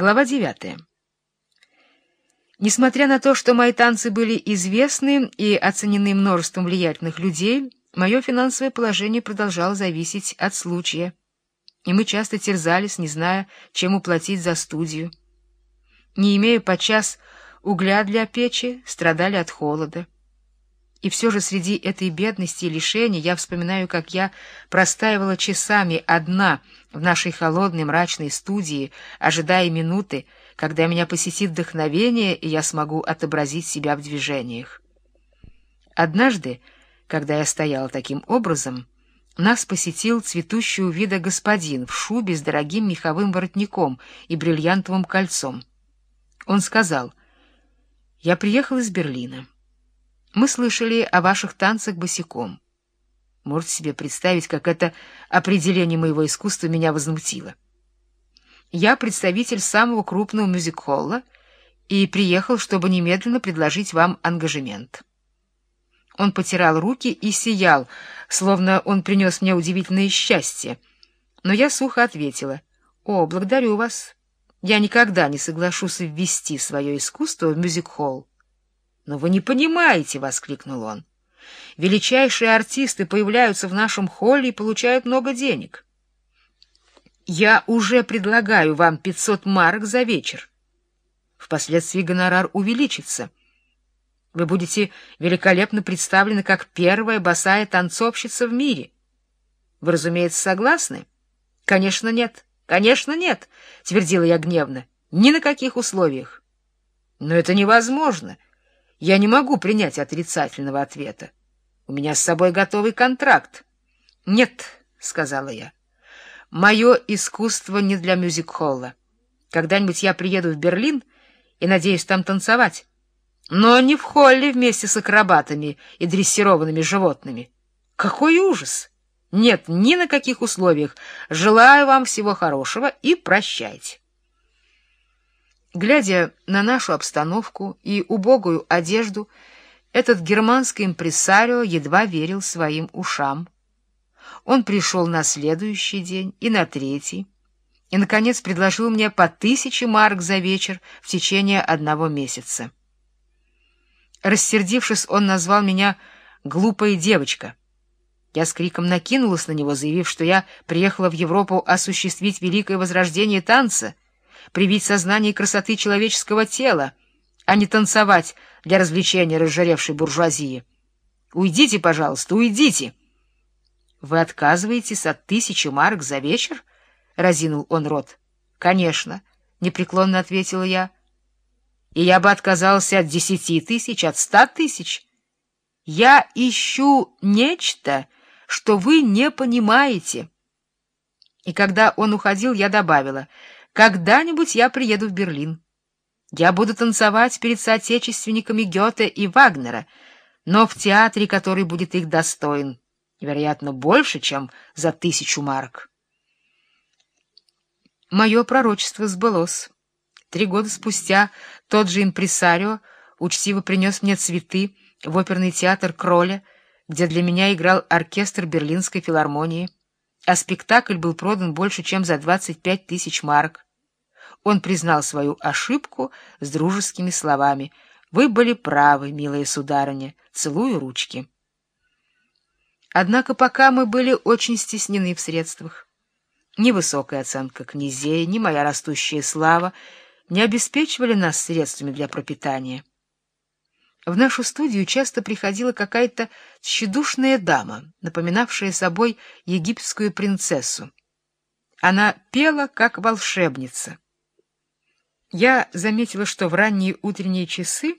Глава девятая. Несмотря на то, что мои танцы были известны и оценены множеством влиятельных людей, мое финансовое положение продолжало зависеть от случая, и мы часто терзались, не зная, чем уплатить за студию. Не имея подчас угля для печи, страдали от холода. И все же среди этой бедности и лишений я вспоминаю, как я простаивала часами одна в нашей холодной мрачной студии, ожидая минуты, когда меня посетит вдохновение, и я смогу отобразить себя в движениях. Однажды, когда я стояла таким образом, нас посетил цветущего вида господин в шубе с дорогим меховым воротником и бриллиантовым кольцом. Он сказал, «Я приехал из Берлина». Мы слышали о ваших танцах босиком. Можете себе представить, как это определение моего искусства меня возмутило. Я представитель самого крупного мюзик-холла и приехал, чтобы немедленно предложить вам ангажемент. Он потирал руки и сиял, словно он принес мне удивительное счастье. Но я сухо ответила, «О, благодарю вас. Я никогда не соглашусь ввести свое искусство в мюзик-холл. «Но вы не понимаете!» — воскликнул он. «Величайшие артисты появляются в нашем холле и получают много денег. Я уже предлагаю вам 500 марок за вечер. Впоследствии гонорар увеличится. Вы будете великолепно представлены как первая босая танцовщица в мире. Вы, разумеется, согласны?» «Конечно, нет. Конечно, нет!» — твердила я гневно. «Ни на каких условиях». «Но это невозможно!» Я не могу принять отрицательного ответа. У меня с собой готовый контракт. — Нет, — сказала я, — мое искусство не для мюзик-холла. Когда-нибудь я приеду в Берлин и надеюсь там танцевать. Но не в холле вместе с акробатами и дрессированными животными. Какой ужас! Нет, ни на каких условиях. Желаю вам всего хорошего и прощайте. Глядя на нашу обстановку и убогую одежду, этот германский импресарио едва верил своим ушам. Он пришел на следующий день и на третий, и, наконец, предложил мне по тысяче марок за вечер в течение одного месяца. Рассердившись, он назвал меня «глупая девочка». Я с криком накинулась на него, заявив, что я приехала в Европу осуществить великое возрождение танца — привить сознание красоты человеческого тела, а не танцевать для развлечения разжаревшей буржуазии. Уйдите, пожалуйста, уйдите. — Вы отказываетесь от тысячи марок за вечер? — разинул он рот. — Конечно, — непреклонно ответила я. — И я бы отказался от десяти тысяч, от ста тысяч. Я ищу нечто, что вы не понимаете. И когда он уходил, я добавила — когда-нибудь я приеду в Берлин. Я буду танцевать перед соотечественниками Гёте и Вагнера, но в театре, который будет их достоин, вероятно, больше, чем за тысячу марок. Мое пророчество сбылось. Три года спустя тот же импресарио учтиво принес мне цветы в оперный театр Кроля, где для меня играл оркестр Берлинской филармонии а спектакль был продан больше, чем за 25 тысяч марок. Он признал свою ошибку с дружескими словами. «Вы были правы, милая сударыня. Целую ручки». Однако пока мы были очень стеснены в средствах. Ни высокая оценка князей, ни моя растущая слава не обеспечивали нас средствами для пропитания. В нашу студию часто приходила какая-то тщедушная дама, напоминавшая собой египетскую принцессу. Она пела, как волшебница. Я заметила, что в ранние утренние часы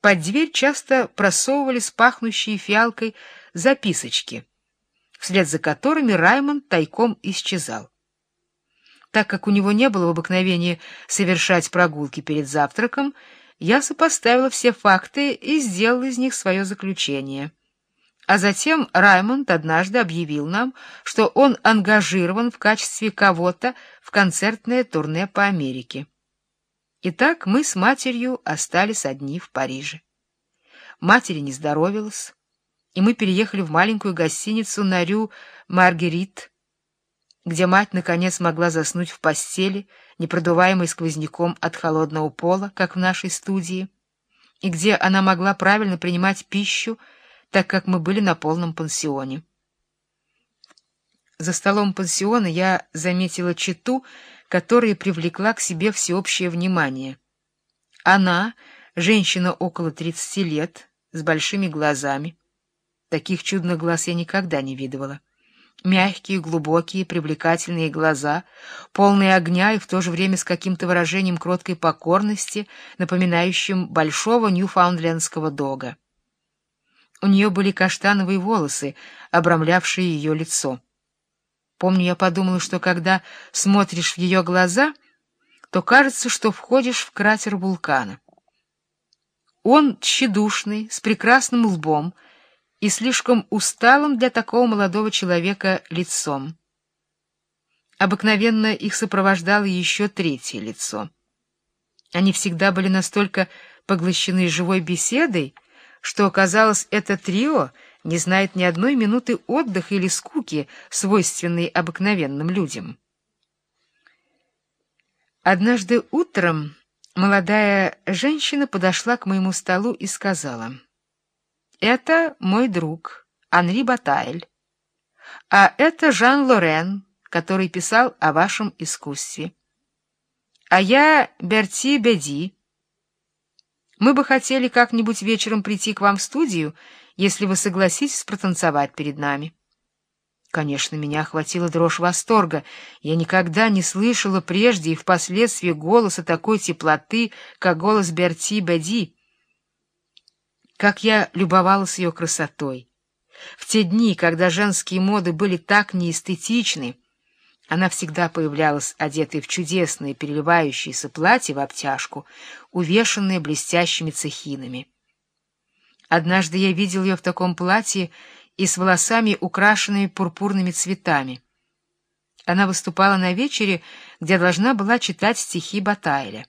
под дверь часто просовывались пахнущие фиалкой записочки, вслед за которыми Раймонд тайком исчезал. Так как у него не было обыкновения совершать прогулки перед завтраком, я сопоставила все факты и сделала из них свое заключение. А затем Раймонд однажды объявил нам, что он ангажирован в качестве кого-то в концертное турне по Америке. Итак, мы с матерью остались одни в Париже. Матери не здоровилась, и мы переехали в маленькую гостиницу на Рю Маргерит. где мать, наконец, могла заснуть в постели, не продуваемой сквозняком от холодного пола, как в нашей студии, и где она могла правильно принимать пищу, так как мы были на полном пансионе. За столом пансиона я заметила читу, которая привлекла к себе всеобщее внимание. Она, женщина около тридцати лет, с большими глазами. Таких чудных глаз я никогда не видывала. Мягкие, глубокие, привлекательные глаза, полные огня и в то же время с каким-то выражением кроткой покорности, напоминающим большого ньюфаундлендского дога. У нее были каштановые волосы, обрамлявшие ее лицо. Помню, я подумала, что когда смотришь в ее глаза, то кажется, что входишь в кратер вулкана. Он тщедушный, с прекрасным лбом, и слишком усталым для такого молодого человека лицом. Обыкновенно их сопровождало еще третье лицо. Они всегда были настолько поглощены живой беседой, что, казалось, это трио не знает ни одной минуты отдыха или скуки, свойственной обыкновенным людям. Однажды утром молодая женщина подошла к моему столу и сказала — это мой друг Анри Батайль, а это Жан Лорен, который писал о вашем искусстве. А я Берти Беди. Мы бы хотели как-нибудь вечером прийти к вам в студию, если вы согласитесь протанцевать перед нами. Конечно, меня охватила дрожь восторга. Я никогда не слышала прежде и впоследствии голоса такой теплоты, как голос Берти Беди как я любовалась ее красотой. В те дни, когда женские моды были так неэстетичны, она всегда появлялась одетой в чудесное переливающееся платье в обтяжку, увешанное блестящими цехинами. Однажды я видел ее в таком платье и с волосами, украшенными пурпурными цветами. Она выступала на вечере, где должна была читать стихи Батайля.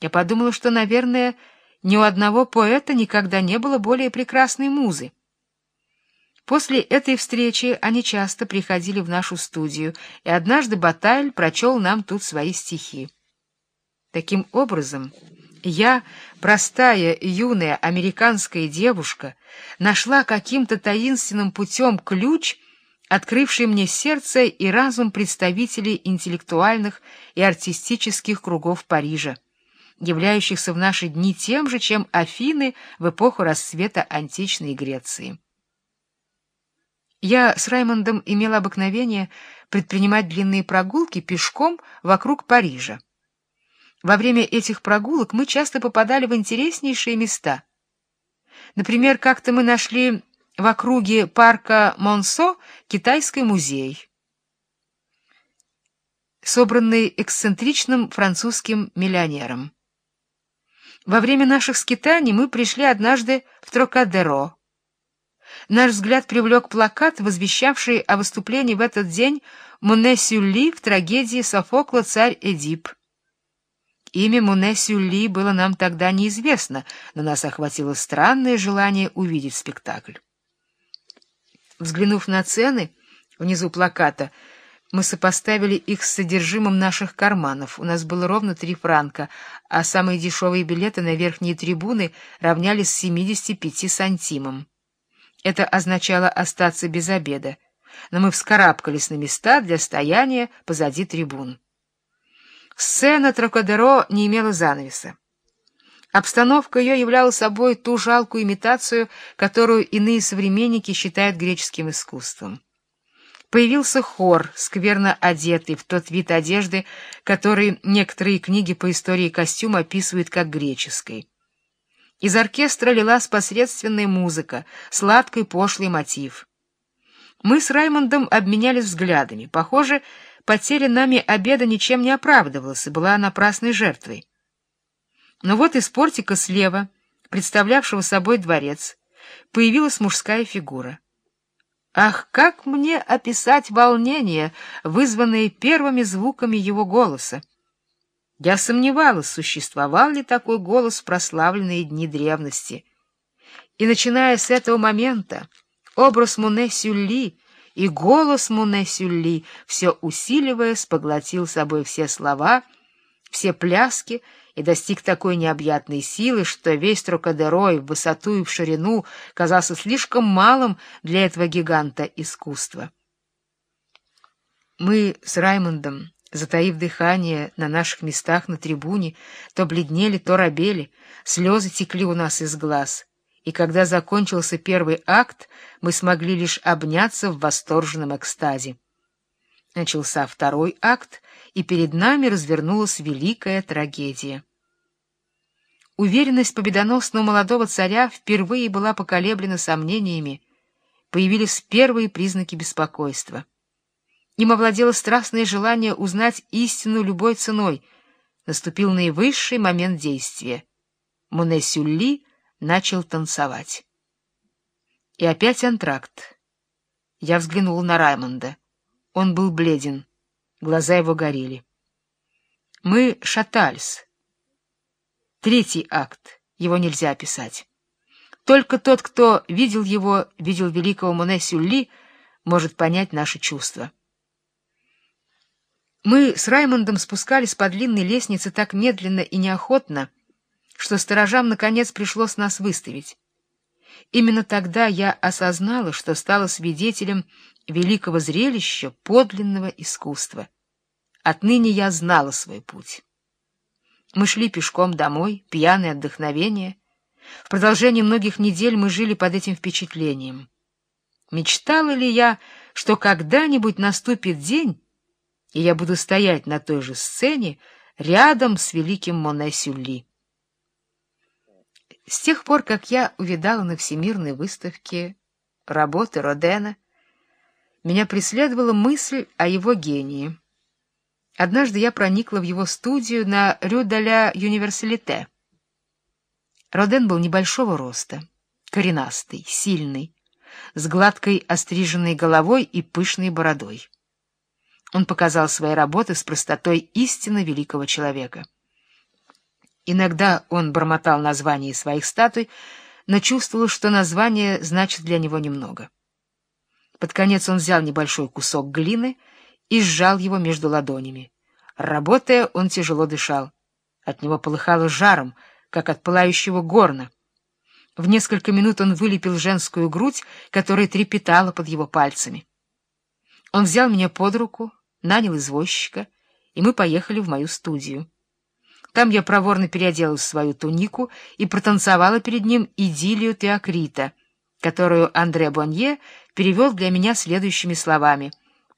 Я подумала, что, наверное, ни у одного поэта никогда не было более прекрасной музы. После этой встречи они часто приходили в нашу студию, и однажды Батайль прочел нам тут свои стихи. Таким образом, я, простая юная американская девушка, нашла каким-то таинственным путем ключ, открывший мне сердце и разум представителей интеллектуальных и артистических кругов Парижа являющихся в наши дни тем же, чем Афины в эпоху расцвета античной Греции. Я с Раймондом имела обыкновение предпринимать длинные прогулки пешком вокруг Парижа. Во время этих прогулок мы часто попадали в интереснейшие места. Например, как-то мы нашли в округе парка Монсо китайский музей, собранный эксцентричным французским миллионером. Во время наших скитаний мы пришли однажды в Трокадеро. Наш взгляд привлек плакат, возвещавший о выступлении в этот день Муне Сюлли в трагедии Софокла «Царь Эдип». Имя Муне Сюлли было нам тогда неизвестно, но нас охватило странное желание увидеть спектакль. Взглянув на цены внизу плаката, мы сопоставили их с содержимым наших карманов. У нас было ровно три франка, а самые дешевые билеты на верхние трибуны равнялись 75 сантимам. Это означало остаться без обеда, но мы вскарабкались на места для стояния позади трибун. Сцена Трокадеро не имела занавеса. Обстановка ее являла собой ту жалкую имитацию, которую иные современники считают греческим искусством. Появился хор, скверно одетый в тот вид одежды, который некоторые книги по истории костюма описывают как греческий. Из оркестра лилась посредственная музыка, сладкий пошлый мотив. Мы с Раймондом обменялись взглядами. Похоже, потеря нами обеда ничем не оправдывалась и была напрасной жертвой. Но вот из портика слева, представлявшего собой дворец, появилась мужская фигура. Ах, как мне описать волнение, вызванное первыми звуками его голоса! Я сомневалась, существовал ли такой голос в прославленные дни древности. И, начиная с этого момента, образ Муне Сюлли и голос Муне Сюлли, все усиливаясь, поглотил собой все слова, все пляски и достиг такой необъятной силы, что весь Трокадерой в высоту и в ширину казался слишком малым для этого гиганта искусства. Мы с Раймондом, затаив дыхание на наших местах на трибуне, то бледнели, то робели, слезы текли у нас из глаз — и когда закончился первый акт, мы смогли лишь обняться в восторженном экстазе. Начался второй акт, и перед нами развернулась великая трагедия. Уверенность победоносного молодого царя впервые была поколеблена сомнениями, появились первые признаки беспокойства. Им овладело страстное желание узнать истину любой ценой. Наступил наивысший момент действия. Монесюлли начал танцевать. И опять антракт. Я взглянул на Раймонда. Он был бледен, глаза его горели. Мы шатались. Третий акт, его нельзя описать. Только тот, кто видел его, видел великого Моне Сюлли, может понять наши чувства. Мы с Раймондом спускались по длинной лестнице так медленно и неохотно, что сторожам наконец пришлось нас выставить. Именно тогда я осознала, что стала свидетелем великого зрелища подлинного искусства. Отныне я знала свой путь. Мы шли пешком домой, пьяные от вдохновения. В продолжении многих недель мы жили под этим впечатлением. Мечтала ли я, что когда-нибудь наступит день, и я буду стоять на той же сцене рядом с великим Моне? С тех пор, как я увидала на Всемирной выставке работы Родена, меня преследовала мысль о его гении. Однажды я проникла в его студию на Рю-де-ля Юниверсалите. Роден был небольшого роста, коренастый, сильный, с гладкой остриженной головой и пышной бородой. Он показал свои работы с простотой истинно великого человека. Иногда он бормотал названия своих статуй, но чувствовал, что название значит для него немного. Под конец он взял небольшой кусок глины и сжал его между ладонями. Работая, он тяжело дышал. От него полыхало жаром, как от пылающего горна. В несколько минут он вылепил женскую грудь, которая трепетала под его пальцами. Он взял меня под руку, нанял извозчика, и мы поехали в мою студию. Там я проворно переоделась свою тунику и протанцевала перед ним идиллию Теокрита, которую Андре Бонье перевел для меня следующими словами.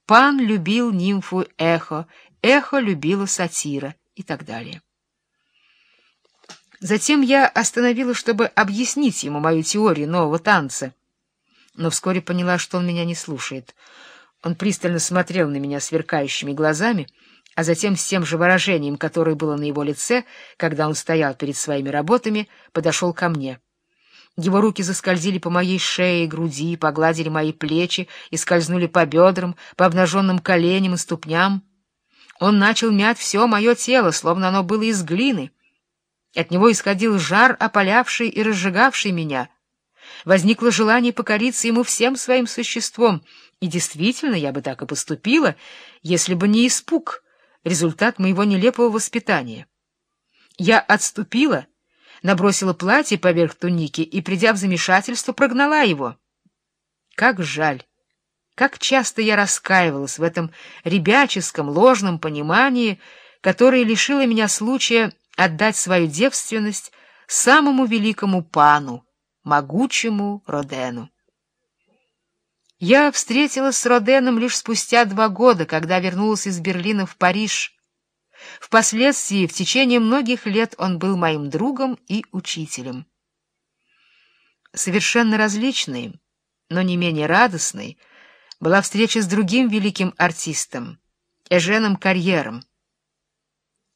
«Пан любил нимфу Эхо, Эхо любила сатира» и так далее. Затем я остановилась, чтобы объяснить ему мою теорию нового танца, но вскоре поняла, что он меня не слушает. Он пристально смотрел на меня сверкающими глазами, а затем с тем же выражением, которое было на его лице, когда он стоял перед своими работами, подошел ко мне. Его руки заскользили по моей шее и груди, погладили мои плечи и скользнули по бедрам, по обнаженным коленям и ступням. Он начал мять все мое тело, словно оно было из глины. От него исходил жар, опалявший и разжигавший меня. Возникло желание покориться ему всем своим существом, и действительно я бы так и поступила, если бы не испуг — результат моего нелепого воспитания. Я отступила, набросила платье поверх туники и, придя в замешательство, прогнала его. Как жаль! Как часто я раскаивалась в этом ребяческом, ложном понимании, которое лишило меня случая отдать свою девственность самому великому пану, могучему Родену. Я встретилась с Роденом лишь спустя два года, когда вернулась из Берлина в Париж. Впоследствии, в течение многих лет, он был моим другом и учителем. Совершенно различной, но не менее радостной, была встреча с другим великим артистом, Эженом Карьером.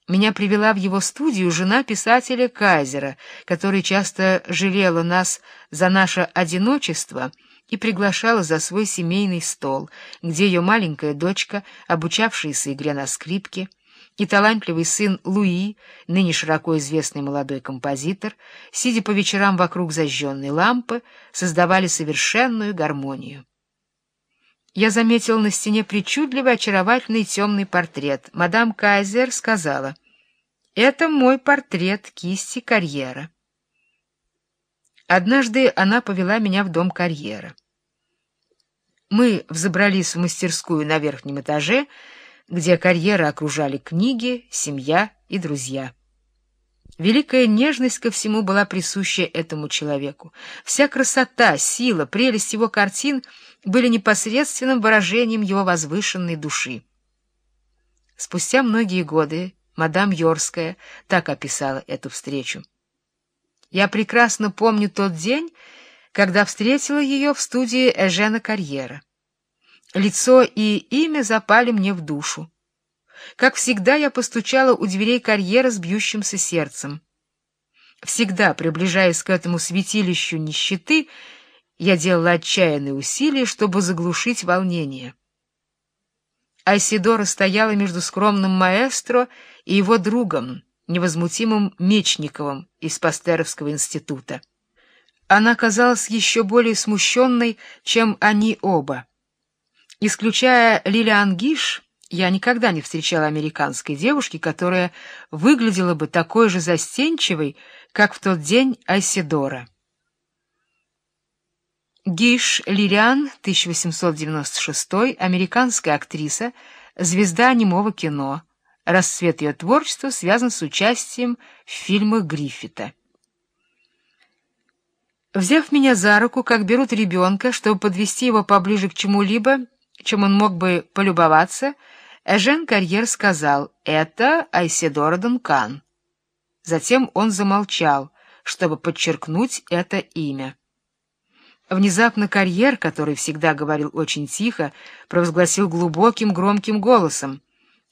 Меня привела в его студию жена писателя Кайзера, который часто жалела нас за наше одиночество — и приглашала за свой семейный стол, где ее маленькая дочка, обучавшаяся игре на скрипке, и талантливый сын Луи, ныне широко известный молодой композитор, сидя по вечерам вокруг зажженной лампы, создавали совершенную гармонию. Я заметил на стене причудливый, очаровательный темный портрет. Мадам Кайзер сказала, «Это мой портрет кисти карьера». Однажды она повела меня в дом карьера. Мы взобрались в мастерскую на верхнем этаже, где карьера окружали книги, семья и друзья. Великая нежность ко всему была присуща этому человеку. Вся красота, сила, прелесть его картин были непосредственным выражением его возвышенной души. Спустя многие годы мадам Йорская так описала эту встречу. Я прекрасно помню тот день, когда встретила ее в студии Эжена Карьера. Лицо и имя запали мне в душу. Как всегда, я постучала у дверей карьера с бьющимся сердцем. Всегда, приближаясь к этому святилищу нищеты, я делала отчаянные усилия, чтобы заглушить волнение. Айсидора стояла между скромным маэстро и его другом, невозмутимым Мечниковым из Пастеровского института. Она казалась еще более смущенной, чем они оба. Исключая Лилиан Гиш, я никогда не встречала американской девушки, которая выглядела бы такой же застенчивой, как в тот день Айседора. Гиш Лилиан, 1896, американская актриса, звезда немого кино. Расцвет ее творчества связан с участием в фильмах Гриффита. Взяв меня за руку, как берут ребенка, чтобы подвести его поближе к чему-либо, чем он мог бы полюбоваться, Эжен Карьер сказал «Это Айседора Дункан». Затем он замолчал, чтобы подчеркнуть это имя. Внезапно Карьер, который всегда говорил очень тихо, провозгласил глубоким громким голосом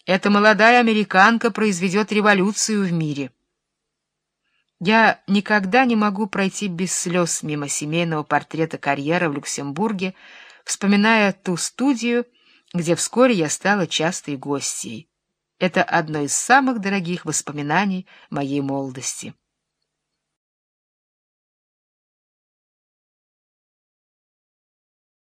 «Эта молодая американка произведет революцию в мире». Я никогда не могу пройти без слез мимо семейного портрета Карьера в Люксембурге, вспоминая ту студию, где вскоре я стала частой гостьей. Это одно из самых дорогих воспоминаний моей молодости.